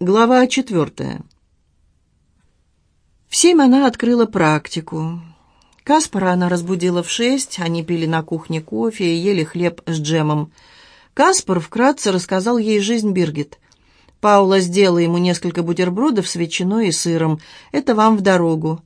Глава четвертая. В семь она открыла практику. Каспара она разбудила в шесть, они пили на кухне кофе и ели хлеб с джемом. Каспар вкратце рассказал ей жизнь Биргит. Паула сделала ему несколько бутербродов с ветчиной и сыром. Это вам в дорогу.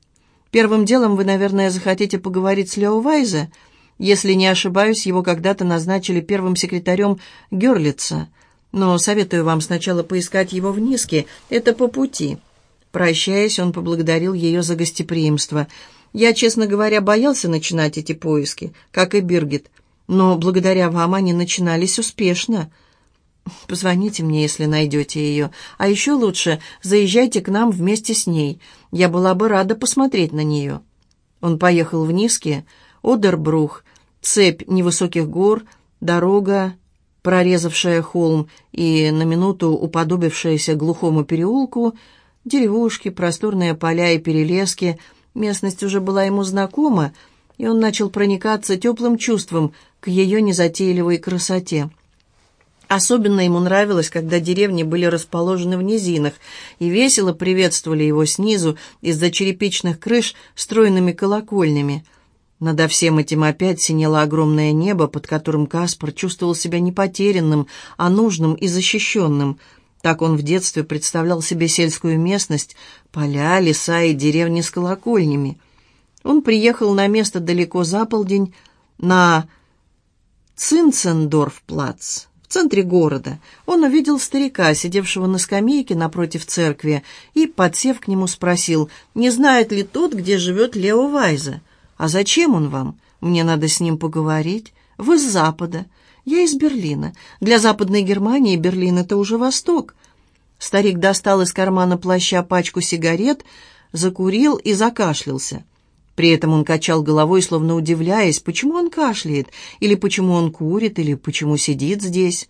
Первым делом вы, наверное, захотите поговорить с Лео Вайзе. Если не ошибаюсь, его когда-то назначили первым секретарем Герлица — но советую вам сначала поискать его в Ниске, это по пути». Прощаясь, он поблагодарил ее за гостеприимство. «Я, честно говоря, боялся начинать эти поиски, как и Биргит, но благодаря вам они начинались успешно. Позвоните мне, если найдете ее, а еще лучше заезжайте к нам вместе с ней. Я была бы рада посмотреть на нее». Он поехал в Ниске, Одербрух, цепь невысоких гор, дорога, прорезавшая холм и на минуту уподобившаяся глухому переулку, деревушки, просторные поля и перелески, местность уже была ему знакома, и он начал проникаться теплым чувством к ее незатейливой красоте. Особенно ему нравилось, когда деревни были расположены в низинах и весело приветствовали его снизу из-за черепичных крыш стройными колокольнями – надо всем этим опять синело огромное небо, под которым Каспар чувствовал себя не потерянным, а нужным и защищенным. Так он в детстве представлял себе сельскую местность, поля, леса и деревни с колокольнями. Он приехал на место далеко за полдень, на Цинцендорф-плац, в центре города. Он увидел старика, сидевшего на скамейке напротив церкви, и, подсев к нему, спросил, не знает ли тот, где живет Лео Вайза. «А зачем он вам? Мне надо с ним поговорить. Вы с Запада. Я из Берлина. Для Западной Германии Берлин — это уже Восток». Старик достал из кармана плаща пачку сигарет, закурил и закашлялся. При этом он качал головой, словно удивляясь, почему он кашляет, или почему он курит, или почему сидит здесь.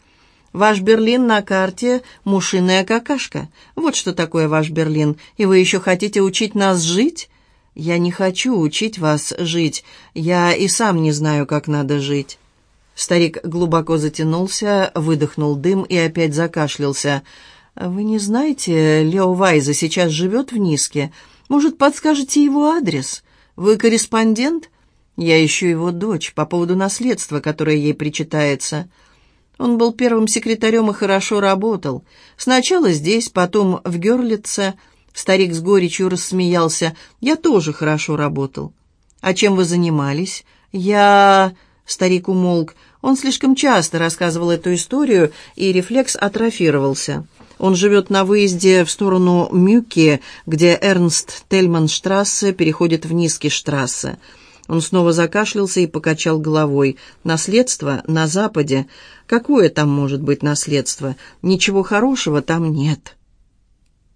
«Ваш Берлин на карте — мушиная какашка. Вот что такое ваш Берлин. И вы еще хотите учить нас жить? «Я не хочу учить вас жить. Я и сам не знаю, как надо жить». Старик глубоко затянулся, выдохнул дым и опять закашлялся. «Вы не знаете, Лео Вайза сейчас живет в Ниске. Может, подскажете его адрес? Вы корреспондент? Я ищу его дочь по поводу наследства, которое ей причитается». Он был первым секретарем и хорошо работал. Сначала здесь, потом в Герлице – Старик с горечью рассмеялся. «Я тоже хорошо работал». «А чем вы занимались?» «Я...» Старик умолк. Он слишком часто рассказывал эту историю, и рефлекс атрофировался. Он живет на выезде в сторону Мюки, где Эрнст Тельманштрассе переходит в Низкиштрассе. Он снова закашлялся и покачал головой. «Наследство на Западе? Какое там может быть наследство? Ничего хорошего там нет».